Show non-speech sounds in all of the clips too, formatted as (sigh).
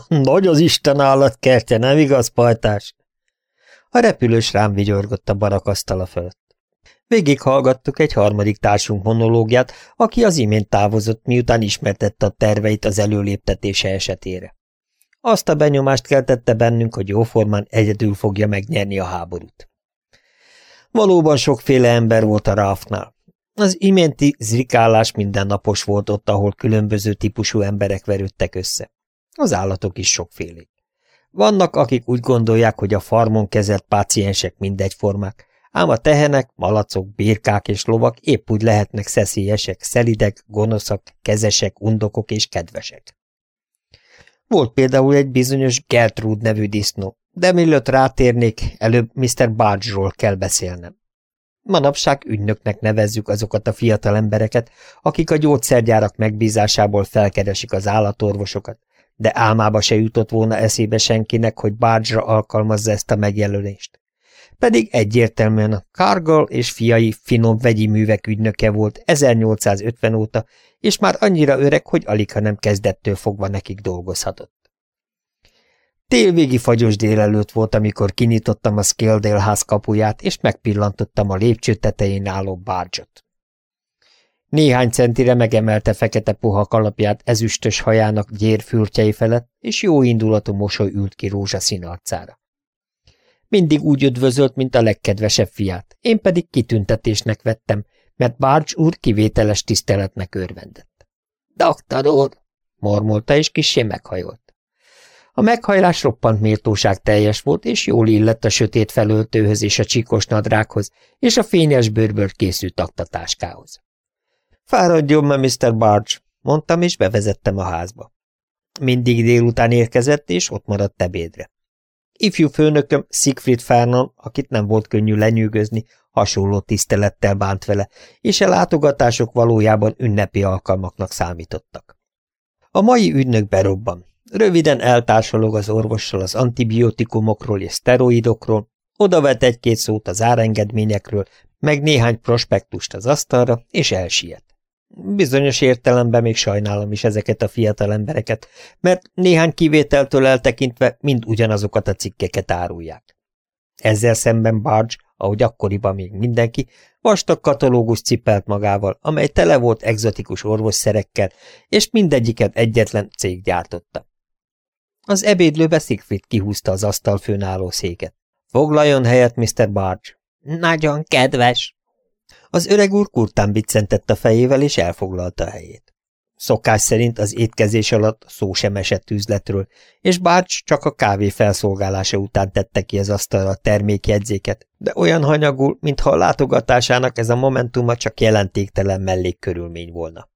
(laughs) Nagy az Isten állatkertje, nem igaz, pajtás? A repülős rám vigyorgott a barakasztala fölött. Végighallgattuk egy harmadik társunk monológiát, aki az imént távozott, miután ismertette a terveit az előléptetése esetére. Azt a benyomást keltette bennünk, hogy jóformán egyedül fogja megnyerni a háborút. Valóban sokféle ember volt a ráfnál. Az iménti zrikálás mindennapos volt ott, ahol különböző típusú emberek verődtek össze. Az állatok is sokfélék. Vannak, akik úgy gondolják, hogy a farmon kezelt páciensek mindegyformák, ám a tehenek, malacok, birkák és lovak épp úgy lehetnek szeszélyesek, szelidek, gonoszak, kezesek, undokok és kedvesek. Volt például egy bizonyos Gertrude nevű disznó, de mielőtt rátérnék, előbb Mr. Barge-ról kell beszélnem. Manapság ügynöknek nevezzük azokat a fiatal embereket, akik a gyógyszergyárak megbízásából felkeresik az állatorvosokat, de álmába se jutott volna eszébe senkinek, hogy Barge-ra alkalmazza ezt a megjelölést. Pedig egyértelműen a Cargill és fiai finom vegyi művek ügynöke volt 1850 óta, és már annyira öreg, hogy alig, ha nem kezdettől fogva nekik dolgozhatott. Télvégi fagyos délelőtt volt, amikor kinyitottam a Scaledale ház kapuját, és megpillantottam a lépcső tetején álló bárcsot. Néhány centire megemelte fekete puha kalapját ezüstös hajának gyérfürtjei felett, és jó indulatú mosoly ült ki rózsaszín arcára. Mindig úgy üdvözölt, mint a legkedvesebb fiát, én pedig kitüntetésnek vettem, mert Bárcs úr kivételes tiszteletnek örvendett. – Doktor úr! – mormolta, és kissé meghajolt. A meghajlás roppant méltóság teljes volt, és jól illett a sötét felöltőhöz és a csíkos nadrághoz, és a fényes bőrből készült aktatáskához. Fáradjon me, Mr. Barge, mondtam, és bevezettem a házba. Mindig délután érkezett, és ott maradt ebédre. Ifjú főnököm Siegfried Fernon, akit nem volt könnyű lenyűgözni, hasonló tisztelettel bánt vele, és a látogatások valójában ünnepi alkalmaknak számítottak. A mai ügynök berobban, Röviden eltársalog az orvossal az antibiotikumokról és szteroidokról, odavet egy-két szót az árengedményekről, meg néhány prospektust az asztalra, és elsiet. Bizonyos értelemben még sajnálom is ezeket a fiatal embereket, mert néhány kivételtől eltekintve mind ugyanazokat a cikkeket árulják. Ezzel szemben Barge, ahogy akkoriban még mindenki, vastag katalógus cipelt magával, amely tele volt egzotikus orvosszerekkel, és mindegyiket egyetlen cég gyártotta. Az ebédlőbe Siegfried kihúzta az asztal főn széket. Foglaljon helyet, Mr. Barge. Nagyon kedves. Az öreg úr kurtán biccentett a fejével, és elfoglalta a helyét. Szokás szerint az étkezés alatt szó sem esett üzletről, és Barge csak a kávé felszolgálása után tette ki az asztalra a termékjegyzéket, de olyan hanyagul, mintha a látogatásának ez a momentuma csak jelentéktelen mellékkörülmény volna.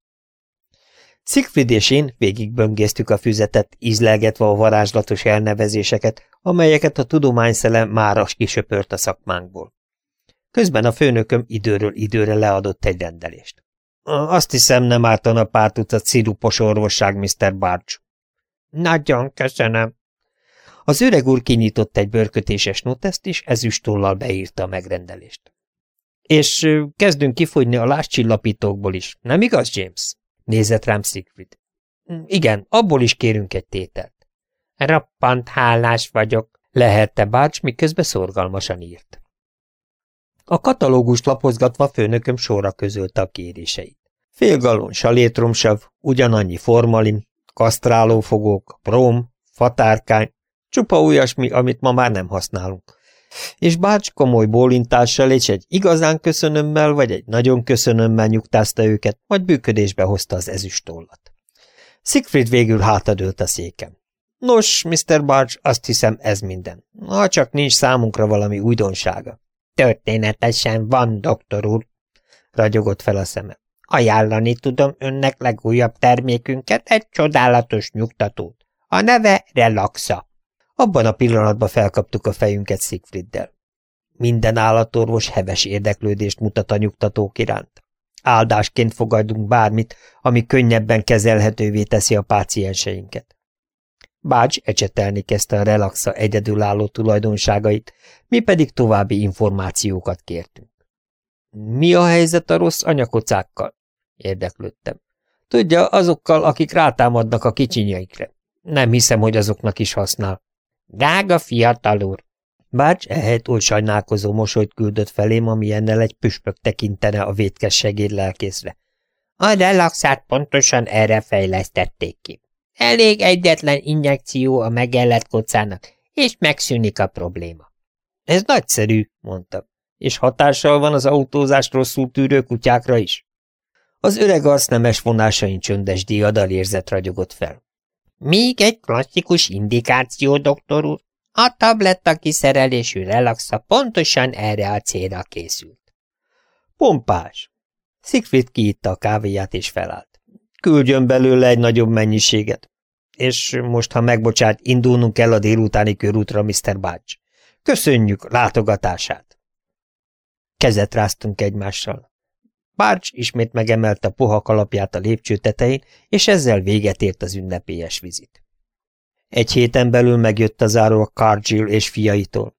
Siegfried és én végigböngésztük a füzetet, ízlelgetve a varázslatos elnevezéseket, amelyeket a tudományszele máras kisöpört a szakmánkból. Közben a főnököm időről időre leadott egy rendelést. Azt hiszem, nem ártana pár tucat szirupos orvosság, Mr. Barge. Nagyon köszönöm. Az öreg úr kinyitott egy bőrkötéses noteszt, és ezüstollal beírta a megrendelést. És kezdünk kifogyni a láscsillapítókból is, nem igaz, James? Nézett rám Siegfried. Mm, igen, abból is kérünk egy tételt. Rappant hálás vagyok, lehette bács, miközben szorgalmasan írt. A katalógust lapozgatva főnököm sorra közölte a kéréseit. Fél galon salétromsav, ugyanannyi formalin, kasztrálófogók, prom, fatárkány, csupa olyasmi, amit ma már nem használunk és bács komoly bólintással és egy igazán köszönömmel vagy egy nagyon köszönömmel nyugtázta őket, majd bűködésbe hozta az ezüstollat. Siegfried végül hátadőlt a székem. Nos, Mr. Barge, azt hiszem ez minden. Ha csak nincs számunkra valami újdonsága. Történetesen van, doktor úr, ragyogott fel a szeme. Ajánlani tudom önnek legújabb termékünket, egy csodálatos nyugtatót. A neve Relaxa. Abban a pillanatban felkaptuk a fejünket Siegfrieddel. Minden állatorvos heves érdeklődést mutat a nyugtatók iránt. Áldásként fogadunk bármit, ami könnyebben kezelhetővé teszi a pácienseinket. Bács ecsetelni kezdte a relaxa egyedülálló tulajdonságait, mi pedig további információkat kértünk. Mi a helyzet a rossz anyakocákkal? Érdeklődtem. Tudja, azokkal, akik rátámadnak a kicsinyaikre. Nem hiszem, hogy azoknak is használ. Drága fiatal úr! Bács ehelyett oly sajnálkozó mosolyt küldött felém, amilyennel egy püspök tekintene a vétkes segéd lelkészre. A relaxát pontosan erre fejlesztették ki. Elég egyetlen injekció a megellett kocának, és megszűnik a probléma. Ez nagyszerű, mondtam. És hatással van az autózást rosszul tűrő kutyákra is? Az öreg arsznemes vonásain csöndes diadal érzet ragyogott fel. Még egy klasszikus indikáció, doktor úr. A tabletta kiszerelésű relaxa pontosan erre a célra készült. Pompás. Siegfried kiitta a kávéját és felállt. Küldjön belőle egy nagyobb mennyiséget. És most, ha megbocsát, indulnunk kell a délutáni körútra, Mr. Bács. Köszönjük látogatását! Kezet ráztunk egymással. Bárcs ismét megemelte puha kalapját a lépcső tetején, és ezzel véget ért az ünnepélyes vizit. Egy héten belül megjött a záró a Cargill és fiaitól.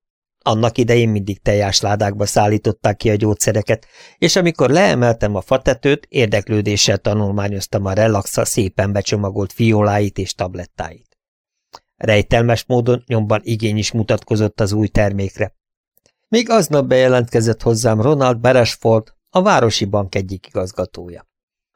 Annak idején mindig ládákba szállították ki a gyógyszereket, és amikor leemeltem a fatetőt, érdeklődéssel tanulmányoztam a relaxa szépen becsomagolt fioláit és tablettáit. Rejtelmes módon nyomban igény is mutatkozott az új termékre. Még aznap bejelentkezett hozzám Ronald Beresford, a Városi Bank egyik igazgatója.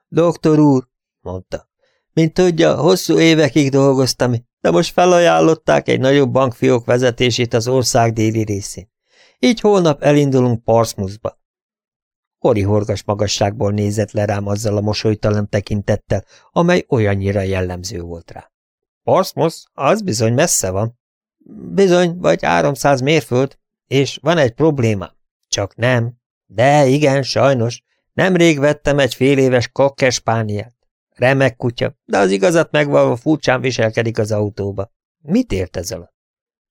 Doktor úr, mondta, mint tudja, hosszú évekig dolgoztam, de most felajánlották egy nagyobb bankfiók vezetését az ország déli részén. Így holnap elindulunk Parsmusba. Kori horgas magasságból nézett le rám azzal a mosolytalan tekintettel, amely olyannyira jellemző volt rá. Parsmus, az bizony messze van. Bizony, vagy 300 mérföld, és van egy probléma. Csak nem. De igen, sajnos. Nemrég vettem egy fél éves kokkespániát. Remek kutya, de az igazat megvalva furcsán viselkedik az autóba. Mit ért ez alatt?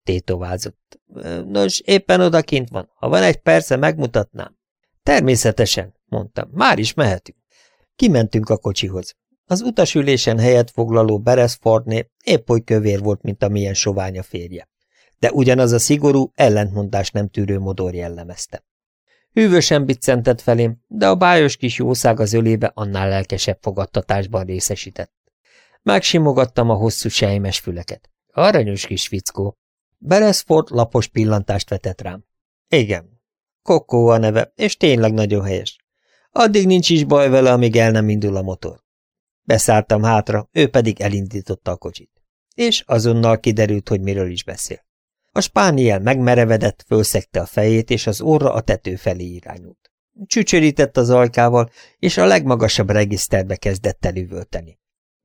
Tétovázott. Nos, éppen odakint van. Ha van egy perce, megmutatnám. Természetesen, mondtam. Már is mehetünk. Kimentünk a kocsihoz. Az utasülésen helyet foglaló Beresfordné épp oly kövér volt, mint a milyen soványa férje. De ugyanaz a szigorú, ellentmondás nem tűrő modor jellemezte. Hűvösen biccentett felém, de a bájos kis jószág az ölébe annál lelkesebb fogadtatásban részesített. Megsimogattam a hosszú sejmes füleket. Aranyos kis fickó. Beresford lapos pillantást vetett rám. Igen, Kokó a neve, és tényleg nagyon helyes. Addig nincs is baj vele, amíg el nem indul a motor. Beszálltam hátra, ő pedig elindította a kocsit. És azonnal kiderült, hogy miről is beszél. A spániel megmerevedett, fölszegte a fejét, és az orra a tető felé irányult. Csücsörített az ajkával, és a legmagasabb regiszterbe kezdett elüvölteni.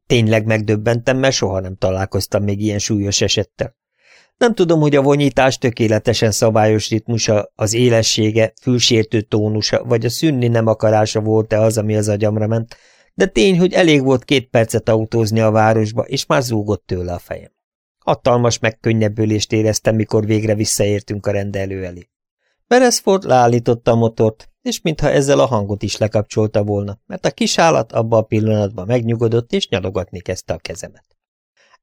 Tényleg megdöbbentem, mert soha nem találkoztam még ilyen súlyos esettel. Nem tudom, hogy a vonyítás tökéletesen szabályos ritmusa, az élessége, fülsértő tónusa, vagy a szűnni nem akarása volt-e az, ami az agyamra ment, de tény, hogy elég volt két percet autózni a városba, és már zúgott tőle a fejem. Hatalmas megkönnyebbülést éreztem, mikor végre visszaértünk a rendelő elé. Beresford leállította a motort, és mintha ezzel a hangot is lekapcsolta volna, mert a kis állat abban a pillanatban megnyugodott, és nyalogatni kezdte a kezemet.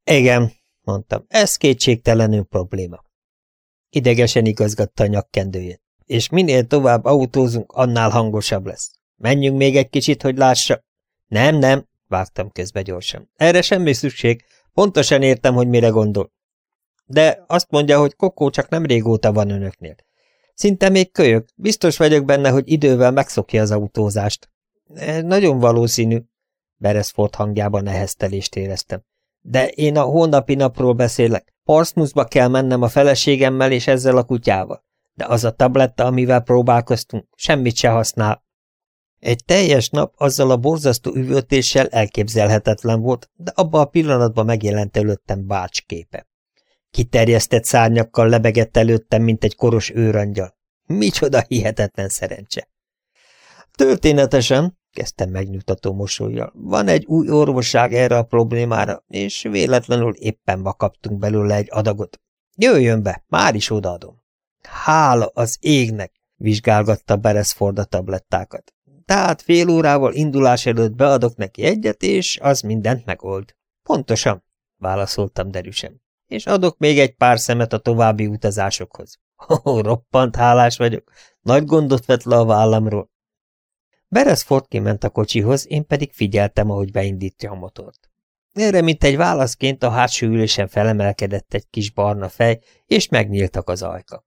Igen, mondtam, ez kétségtelenül probléma. Idegesen igazgatta a nyakkendőjét. És minél tovább autózunk, annál hangosabb lesz. Menjünk még egy kicsit, hogy lássa. Nem, nem, vágtam közbe gyorsan. Erre semmi szükség, Pontosan értem, hogy mire gondol. De azt mondja, hogy Kokó csak nem régóta van önöknél. Szinte még kölyök, biztos vagyok benne, hogy idővel megszokja az autózást. Ez nagyon valószínű. Beresford hangjában neheztelést éreztem. De én a holnapi napról beszélek. Parsmusba kell mennem a feleségemmel és ezzel a kutyával. De az a tabletta, amivel próbálkoztunk, semmit se használ. Egy teljes nap azzal a borzasztó üvöltéssel elképzelhetetlen volt, de abban a pillanatban megjelent előttem bács képe. Kiterjesztett szárnyakkal lebegett előttem, mint egy koros őrangyal. Micsoda hihetetlen szerencse! Történetesen, kezdtem megnyugtató mosolyjal, van egy új orvosság erre a problémára, és véletlenül éppen ma kaptunk belőle egy adagot. Jöjjön be, már is odaadom. Hála az égnek, vizsgálgatta Beresford a tablettákat. Tehát fél órával indulás előtt beadok neki egyet, és az mindent megold. Pontosan, válaszoltam derűsen. És adok még egy pár szemet a további utazásokhoz. (laughs) Ó, roppant hálás vagyok. Nagy gondot vett le a vállamról. Beresford kiment a kocsihoz, én pedig figyeltem, ahogy beindítja a motort. Erre, mint egy válaszként a hátsó ülésen felemelkedett egy kis barna fej, és megnyíltak az ajkak.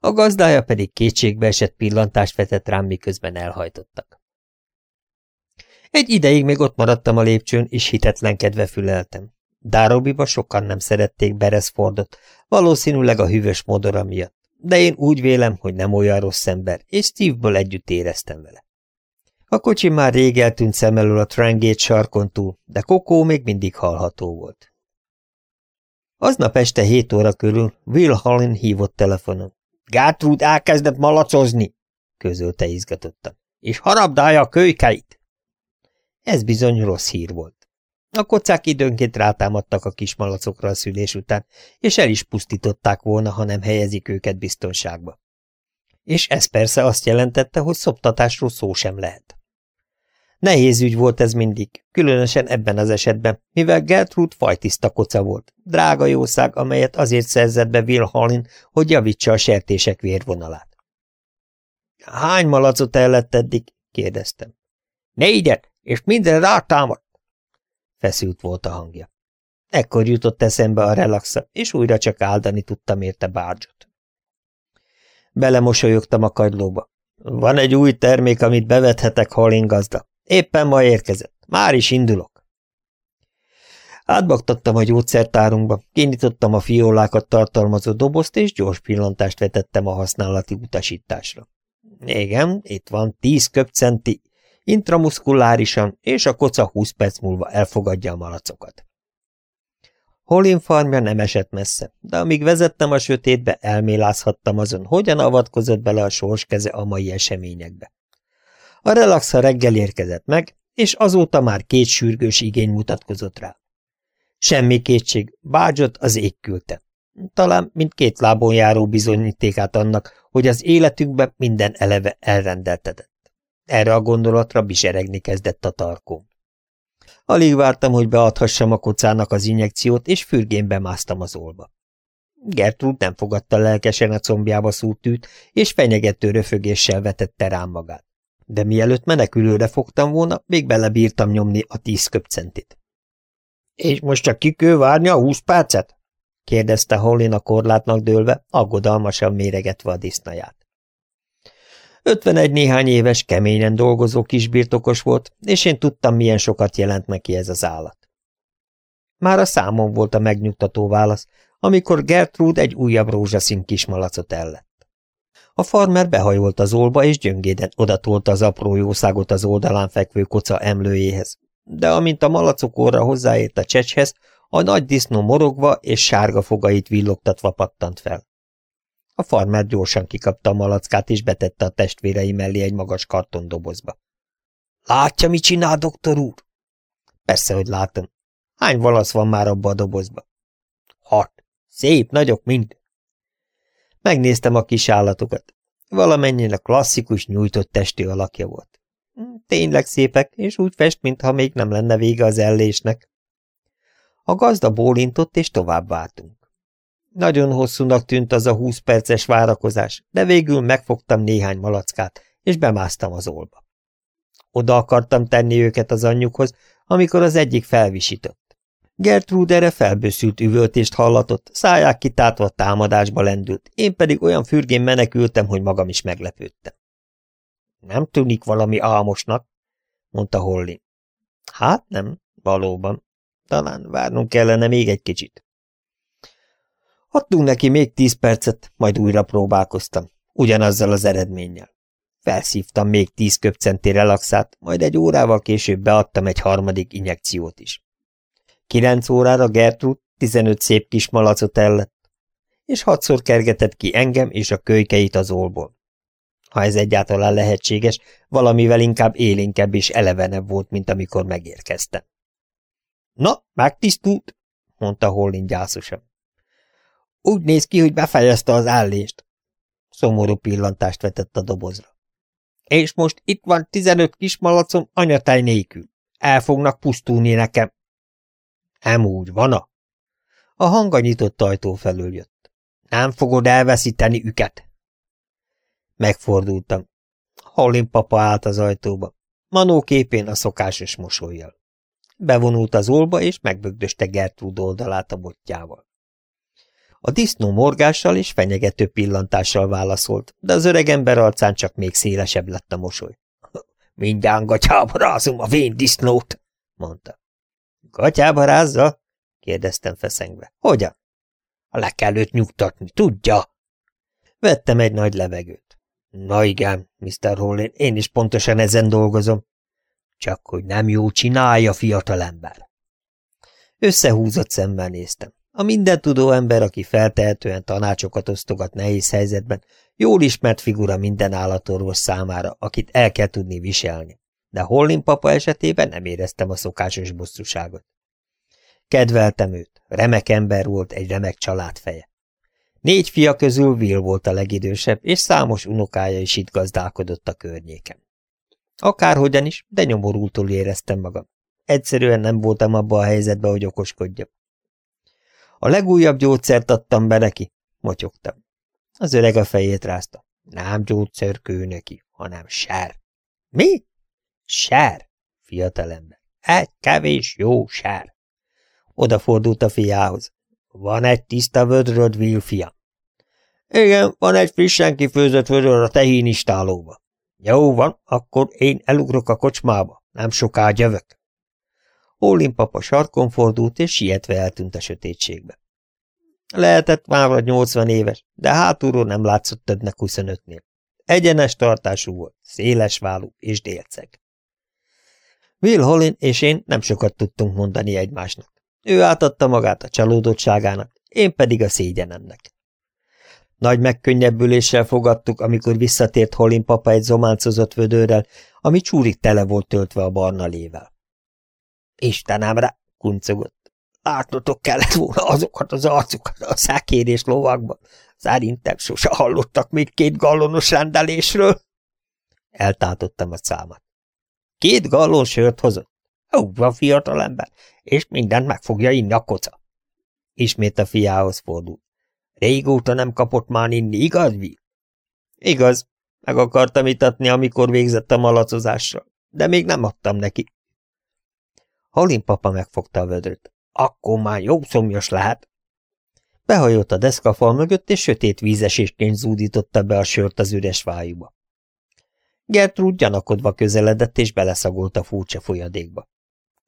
A gazdája pedig kétségbe esett pillantást vetett rám, miközben elhajtottak. Egy ideig még ott maradtam a lépcsőn, és hitetlenkedve füleltem. Dárobiba sokan nem szerették Beresfordot, valószínűleg a hűvös modora miatt, de én úgy vélem, hogy nem olyan rossz ember, és Steve-ből együtt éreztem vele. A kocsi már rég eltűnt szem elől a Trangate sarkon túl, de Kokó még mindig hallható volt. Aznap este hét óra körül Will Hallin hívott telefonon. Gertrude elkezdett malacozni, közölte izgatottan, és harabdálja a kölykeit. Ez bizony rossz hír volt. A kocák időnként rátámadtak a kis malacokra a szülés után, és el is pusztították volna, ha nem helyezik őket biztonságba. És ez persze azt jelentette, hogy szoptatásról szó sem lehet. Nehéz ügy volt ez mindig, különösen ebben az esetben, mivel Gertrude fajtiszta koca volt, drága jószág, amelyet azért szerzett be Will hogy javítsa a sertések vérvonalát. – Hány malacot ellett eddig? – kérdeztem. – Négyet, és minden rátámadt. Feszült volt a hangja. Ekkor jutott eszembe a relaxa, és újra csak áldani tudtam érte bárgyot. Belemosolyogtam a kagylóba. Van egy új termék, amit bevethetek, Hallin gazda. Éppen ma érkezett. Már is indulok. Átbaktattam a gyógyszertárunkba, kinyitottam a fiolákat tartalmazó dobozt, és gyors pillantást vetettem a használati utasításra. Igen, itt van tíz köpcenti, intramuszkulárisan, és a koca húsz perc múlva elfogadja a malacokat. Holin farmja nem esett messze, de amíg vezettem a sötétbe, elmélázhattam azon, hogyan avatkozott bele a sorskeze a mai eseményekbe. A relaxa reggel érkezett meg, és azóta már két sürgős igény mutatkozott rá. Semmi kétség, bágyot az ég küldte. Talán mint két lábon járó bizonyítékát annak, hogy az életünkben minden eleve elrendeltetett. Erre a gondolatra biseregni kezdett a tarkóm. Alig vártam, hogy beadhassam a kocának az injekciót, és fürgén másztam az olba. Gertrud nem fogadta lelkesen a combjába szúrtűt, és fenyegető röfögéssel vetette rám magát de mielőtt menekülőre fogtam volna, még belebírtam nyomni a tíz köpcentit. – És most csak kikő várni a húsz percet? – kérdezte Hollin a korlátnak dőlve, aggodalmasan méregetve a disznaját. Ötvenegy néhány éves, keményen dolgozó kisbirtokos volt, és én tudtam, milyen sokat jelent neki ez az állat. Már a számon volt a megnyugtató válasz, amikor Gertrude egy újabb rózsaszín kismalacot ellett. A farmer behajolt az olba, és gyöngéden odatolta az apró jószágot az oldalán fekvő koca emlőjéhez. De amint a malacok orra hozzáért a csecshez, a nagy disznó morogva és sárga fogait villogtatva pattant fel. A farmer gyorsan kikapta a malackát, és betette a testvérei mellé egy magas kartondobozba. – Látja, mit csinál, doktor úr? – Persze, hogy látom. Hány valasz van már abba a dobozba? – Hat. Szép, nagyok mind. Megnéztem a kis állatokat. Valamennyire klasszikus, nyújtott testi alakja volt. Hm, tényleg szépek, és úgy fest, mintha még nem lenne vége az ellésnek. A gazda bólintott, és tovább váltunk. Nagyon hosszúnak tűnt az a húsz perces várakozás, de végül megfogtam néhány malackát, és bemásztam az olba. Oda akartam tenni őket az anyjukhoz, amikor az egyik felvisított. Gertrude erre felbőszült üvöltést hallatott, száják kitátva támadásba lendült, én pedig olyan fürgén menekültem, hogy magam is meglepődtem. Nem tűnik valami álmosnak, mondta Holly. Hát nem, valóban. Talán várnunk kellene még egy kicsit. Adtunk neki még tíz percet, majd újra próbálkoztam, ugyanazzal az eredménnyel. Felszívtam még tíz köpcenti relaxát, majd egy órával később beadtam egy harmadik injekciót is. Kilenc órára Gertrud tizenöt szép kis malacot ellett, és hatszor kergetett ki engem és a kölykeit az olból. Ha ez egyáltalán lehetséges, valamivel inkább élénkebb és elevenebb volt, mint amikor megérkeztem. Na, megtisztult, mondta Hollin gyászosan. Úgy néz ki, hogy befejezte az állést. Szomorú pillantást vetett a dobozra. És most itt van tizenöt kismalacom anyatáj nélkül. El fognak pusztulni nekem. Nem úgy, van-a? A hang a nyitott ajtó felől jött. Nem fogod elveszíteni üket. Megfordultam. Hallin papa állt az ajtóba. Manó képén a szokásos mosolyjal. Bevonult az olba, és megbögdöste Gertrud oldalát a botjával. A disznó morgással és fenyegető pillantással válaszolt, de az öreg ember arcán csak még szélesebb lett a mosoly. (laughs) – Mindjárt gatyába rázom a vén disznót! – mondta. – Gatyába rázza? – kérdeztem feszengve. – Hogyan? – Le kell őt nyugtatni, tudja? Vettem egy nagy levegőt. – Na igen, Mr. Hollin, én is pontosan ezen dolgozom. Csak hogy nem jó csinálja, fiatalember. Összehúzott szemmel néztem. A mindentudó ember, aki feltehetően tanácsokat osztogat nehéz helyzetben, jól ismert figura minden állatorvos számára, akit el kell tudni viselni. De Hollin papa esetében nem éreztem a szokásos bosszúságot. Kedveltem őt, remek ember volt, egy remek családfeje. Négy fia közül Will volt a legidősebb, és számos unokája is itt gazdálkodott a környéken. Akárhogyan is, de nyomorultul éreztem magam. Egyszerűen nem voltam abban a helyzetben, hogy okoskodjam. A legújabb gyógyszert adtam be neki, motyogtam. Az öreg a fejét rázta. Nem gyógyszerkő neki, hanem sár. Mi? Sár, fiatalember. Egy kevés jó sár. Odafordult a fiához. Van egy tiszta vödröd, fiam. Igen, van egy frissen kifőzött vödör a tehénistálóba. Jó van, akkor én elugrok a kocsmába, nem soká jövök. Ólin papa sarkon fordult, és sietve eltűnt a sötétségbe. Lehetett már vagy nyolcvan éves, de hátulról nem látszott többnek huszonötnél. Egyenes tartású volt, széles vállú és délceg. Will Hollin és én nem sokat tudtunk mondani egymásnak. Ő átadta magát a csalódottságának, én pedig a szégyenemnek. Nagy megkönnyebbüléssel fogadtuk, amikor visszatért Hollin papa egy zománcozott vödörrel, ami csúrig tele volt töltve a barna lével. Istenemre, kuncogott. Látnotok kellett volna azokat az arcukat a szákérés lovakban. Szerintem sose hallottak még két gallonos rendelésről. Eltátottam a számat. Két gallon sört hozott. Ó, van fiatalember, és mindent meg fogja inni a koca. Ismét a fiához fordult. Régóta nem kapott már inni, igaz, Will? Igaz. Meg akartam itatni, amikor végzett a malacozással, de még nem adtam neki. Halin papa megfogta a vödröt. Akkor már jobb szomjas lehet. Behajolt a deszkafal mögött, és sötét vízesésként zúdította be a sört az üres vájúba. Gertrud gyanakodva közeledett, és beleszagolt a furcsa folyadékba.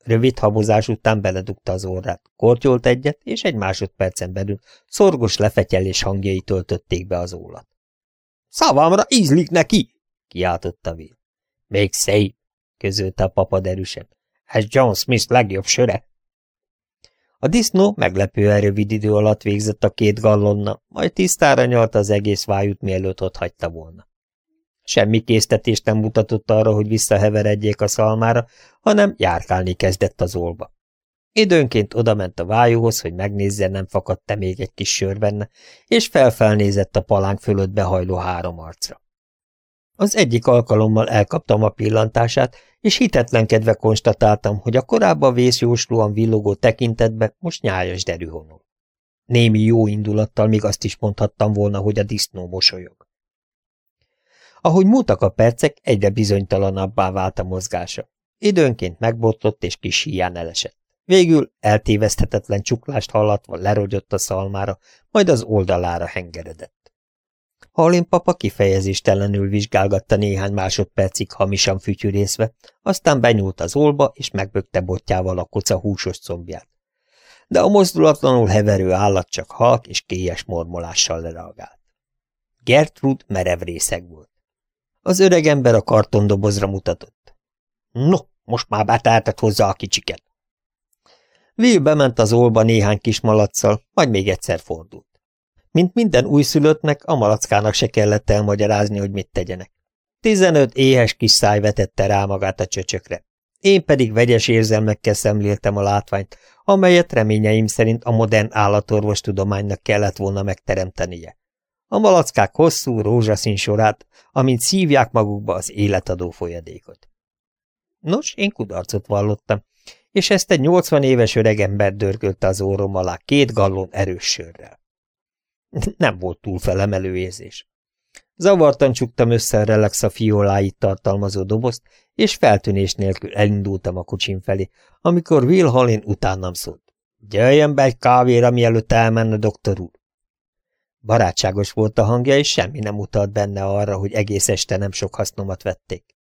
Rövid habozás után beledugta az orrát, kortyolt egyet, és egy másodpercen belül szorgos lefetyelés hangjai töltötték be az ólat. – Szavamra ízlik neki! – kiáltotta Will. – Még szép! – közölte a papa derűsen. – Ez John Smith legjobb söre! A disznó meglepően rövid idő alatt végzett a két gallonna, majd tisztára nyalta az egész vájút, mielőtt ott hagyta volna. Semmi késztetést nem mutatott arra, hogy visszaheveredjék a szalmára, hanem járkálni kezdett az olba. Időnként odament a vájúhoz, hogy megnézze, nem fakadt-e még egy kis sör benne, és felfelnézett a palánk fölött behajló három arcra. Az egyik alkalommal elkaptam a pillantását, és hitetlenkedve konstatáltam, hogy a korábban vészjóslóan villogó tekintetbe most nyájas derű honol. Némi jó indulattal még azt is mondhattam volna, hogy a disznó mosolyog. Ahogy múltak a percek, egyre bizonytalanabbá vált a mozgása. Időnként megbotlott és kis híján elesett. Végül eltéveszthetetlen csuklást hallatva lerogyott a szalmára, majd az oldalára hengeredett. Halin papa kifejezéstelenül vizsgálgatta néhány másodpercig hamisan fütyűrészve, aztán benyúlt az olba, és megbökte botjával a koca húsos combját. De a mozdulatlanul heverő állat csak halk és kélyes mormolással lereagált. Gertrud merev részeg volt. Az öreg ember a kartondobozra mutatott. No, most már betáltett hozzá a kicsiket. Will bement az olba néhány kis malacsal, majd még egyszer fordult. Mint minden újszülöttnek, a malackának se kellett elmagyarázni, hogy mit tegyenek. Tizenöt éhes kis száj vetette rá magát a csöcsökre. Én pedig vegyes érzelmekkel szemléltem a látványt, amelyet reményeim szerint a modern állatorvos tudománynak kellett volna megteremtenie. A malackák hosszú, rózsaszín sorát, amint szívják magukba az életadó folyadékot. Nos, én kudarcot vallottam, és ezt egy nyolcvan éves öregember dörgölte az órom alá két gallon erős sörrel. (laughs) Nem volt túl felemelő érzés. Zavartan csuktam össze a relax fioláit tartalmazó dobozt, és feltűnés nélkül elindultam a kocsim felé, amikor Will Hallin utánam szólt. Jöjjön be egy kávéra, mielőtt elmenne, doktor úr. Barátságos volt a hangja, és semmi nem utalt benne arra, hogy egész este nem sok hasznomat vették.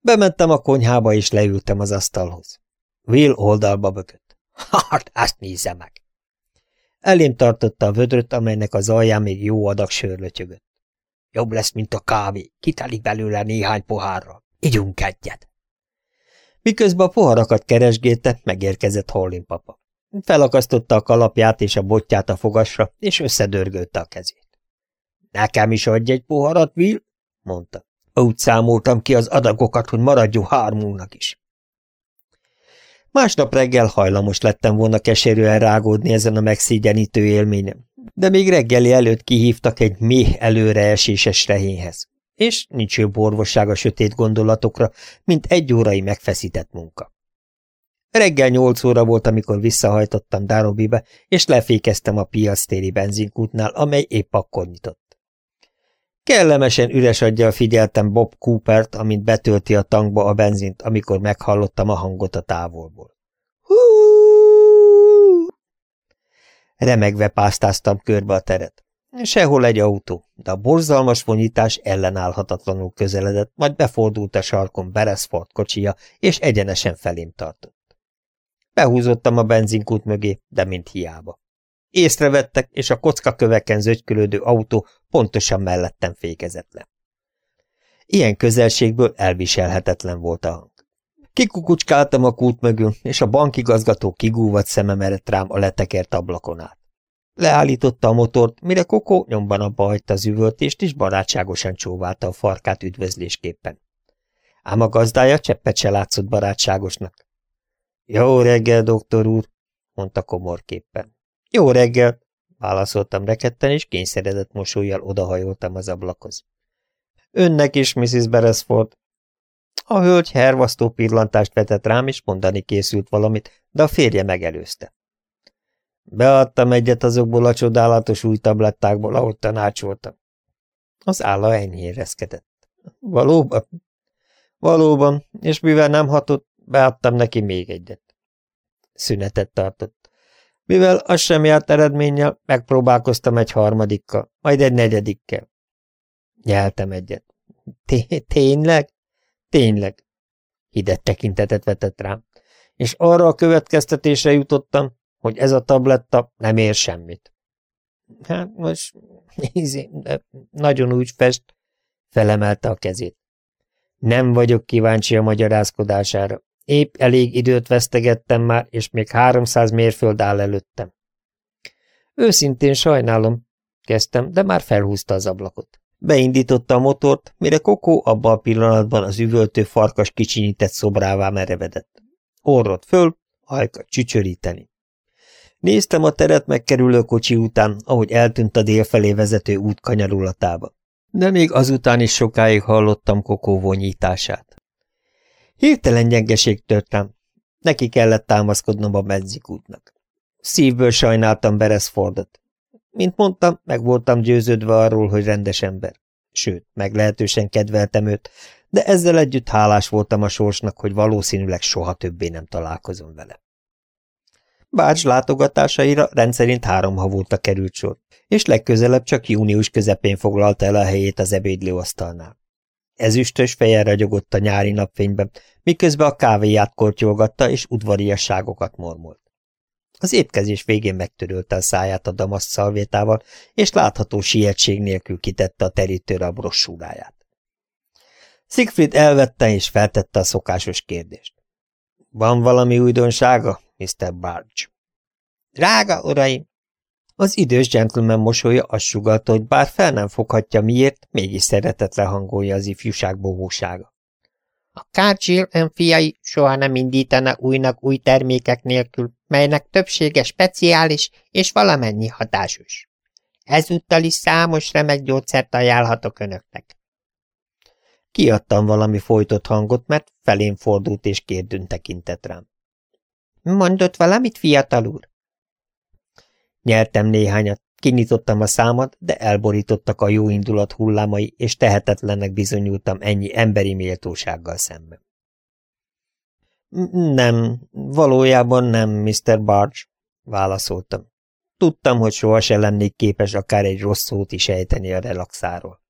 Bementem a konyhába, és leültem az asztalhoz. Will oldalba bökött. (laughs) Hát, ezt nézze meg! Elém tartotta a vödröt, amelynek az alján még jó adag sör lötyögött. Jobb lesz, mint a kávé, kitelik belőle néhány pohárra. Igyunk egyet! Miközben a poharakat keresgélte, megérkezett Hollin papa. Felakasztotta a kalapját és a botját a fogasra, és összedörgölte a kezét. Nekem is adj egy poharat, Will, mondta. Úgy számoltam ki az adagokat, hogy maradjon hármunknak is. Másnap reggel hajlamos lettem volna keserűen rágódni ezen a megszígyenítő élményem, de még reggeli előtt kihívtak egy méh előreeséses rehényhez, és nincs jobb orvosság a sötét gondolatokra, mint egy órai megfeszített munka. Reggel nyolc óra volt, amikor visszahajtottam Darobibe, és lefékeztem a piactéri benzinkútnál, amely épp akkor nyitott. Kellemesen üres aggyal figyeltem Bob Coopert, amint betölti a tankba a benzint, amikor meghallottam a hangot a távolból. Hú! Remegve pásztáztam körbe a teret. Sehol egy autó, de a borzalmas vonyítás ellenállhatatlanul közeledett, majd befordult a sarkon Beresford kocsia, és egyenesen felém tartott. Behúzottam a benzinkút mögé, de mint hiába. Észrevettek, és a kocka köveken zögykülődő autó pontosan mellettem fékezett le. Ilyen közelségből elviselhetetlen volt a hang. Kikukucskáltam a kút mögül, és a bankigazgató kigúvat szeme merett rám a letekert ablakon át. Leállította a motort, mire Kokó nyomban abba hagyta az üvöltést, és barátságosan csóválta a farkát üdvözlésképpen. Ám a gazdája cseppet se látszott barátságosnak. Jó reggel, doktor úr, mondta komorképpen. Jó reggel, válaszoltam rekedten, és kényszeredett mosolyjal odahajoltam az ablakhoz. Önnek is, Mrs. Beresford. A hölgy hervasztó pillantást vetett rám, és mondani készült valamit, de a férje megelőzte. Beadtam egyet azokból a csodálatos új tablettákból, ahogy tanácsoltam. Az álla enyhén reszkedett. Valóban? Valóban, és mivel nem hatott, beadtam neki még egyet. Szünetet tartott. Mivel az sem járt eredménnyel, megpróbálkoztam egy harmadikkal, majd egy negyedikkel. Nyeltem egyet. Tényleg? Tényleg. Hideg tekintetet vetett rám, és arra a következtetésre jutottam, hogy ez a tabletta nem ér semmit. Hát most nézi, nagyon úgy fest, felemelte a kezét. Nem vagyok kíváncsi a magyarázkodására. Épp elég időt vesztegettem már, és még háromszáz mérföld áll előttem. Őszintén sajnálom, kezdtem, de már felhúzta az ablakot. Beindította a motort, mire Kokó abba a pillanatban az üvöltő farkas kicsinyített szobrává merevedett. Orrot föl, ajka csücsöríteni. Néztem a teret megkerülő kocsi után, ahogy eltűnt a délfelé vezető út kanyarulatába. De még azután is sokáig hallottam Kokó vonyítását. Hirtelen gyengeség tört rám. Neki kellett támaszkodnom a benzinkútnak. Szívből sajnáltam Beresfordot. Mint mondtam, meg voltam győződve arról, hogy rendes ember. Sőt, meglehetősen kedveltem őt, de ezzel együtt hálás voltam a sorsnak, hogy valószínűleg soha többé nem találkozom vele. Bács látogatásaira rendszerint három havóta került sor, és legközelebb csak június közepén foglalta el a helyét az ebédlőasztalnál. Ezüstös feje ragyogott a nyári napfényben, miközben a kávéját kortyolgatta és udvariasságokat mormolt. Az étkezés végén megtörölte a száját a damaszt szalvétával, és látható sietség nélkül kitette a terítőre a brossúráját. Siegfried elvette és feltette a szokásos kérdést. Van valami újdonsága, Mr. Barge? Drága uraim, az idős gentleman mosolya azt sugalta, hogy bár fel nem foghatja miért, mégis szeretetlen hangolja az ifjúság bohósága. A Kárcsil önfiai soha nem indítana újnak új termékek nélkül, melynek többsége speciális és valamennyi hatásos. Ezúttal is számos remek gyógyszert ajánlhatok önöknek. Kiadtam valami folytott hangot, mert felén fordult és kérdőn tekintett rám. Mondott valamit, fiatal úr? Nyertem néhányat, Kinyitottam a számat, de elborítottak a jó indulat hullámai, és tehetetlennek bizonyultam ennyi emberi méltósággal szemben. Nem, valójában nem, Mr. Barge, válaszoltam. Tudtam, hogy sohasem lennék képes akár egy rossz szót is ejteni a relaxáról.